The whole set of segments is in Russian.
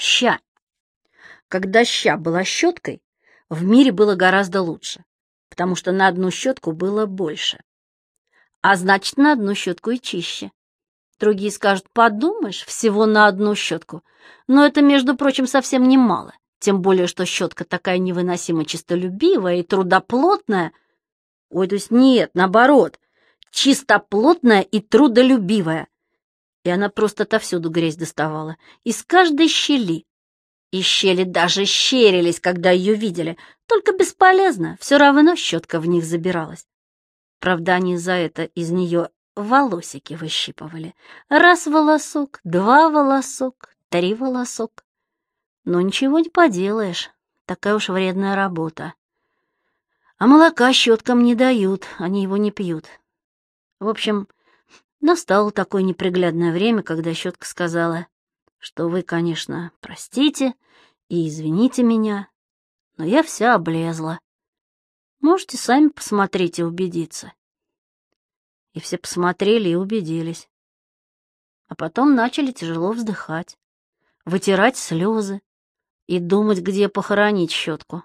ща. Когда ща была щеткой, в мире было гораздо лучше, потому что на одну щетку было больше. А значит, на одну щетку и чище. Другие скажут, подумаешь, всего на одну щетку. Но это, между прочим, совсем немало. Тем более, что щетка такая невыносимо чистолюбивая и трудоплотная. Ой, то есть нет, наоборот, чистоплотная и трудолюбивая. И она просто отовсюду грязь доставала, из каждой щели. И щели даже щерились, когда ее видели, только бесполезно, все равно щетка в них забиралась. Правда, они за это из нее волосики выщипывали. Раз волосок, два волосок, три волосок. Но ничего не поделаешь, такая уж вредная работа. А молока щеткам не дают, они его не пьют. В общем, настало такое неприглядное время, когда щетка сказала, что вы, конечно, простите и извините меня, но я вся облезла. Можете сами посмотреть и убедиться. И все посмотрели и убедились. А потом начали тяжело вздыхать, вытирать слезы и думать, где похоронить щетку.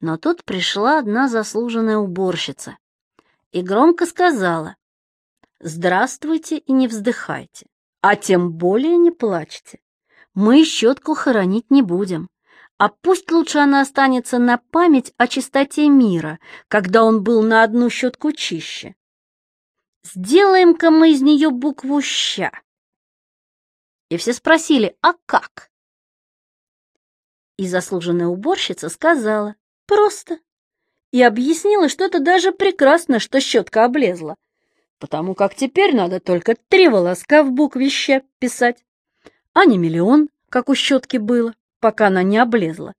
Но тут пришла одна заслуженная уборщица и громко сказала «Здравствуйте и не вздыхайте, а тем более не плачьте. Мы щетку хоронить не будем, а пусть лучше она останется на память о чистоте мира, когда он был на одну щетку чище. Сделаем-ка мы из нее букву «ща». И все спросили, а как? И заслуженная уборщица сказала, просто. И объяснила, что это даже прекрасно, что щетка облезла, потому как теперь надо только три волоска в букве «ща» писать, а не миллион, как у щетки было, пока она не облезла.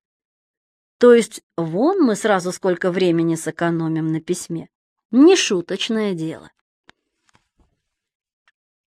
То есть вон мы сразу сколько времени сэкономим на письме. Нешуточное дело.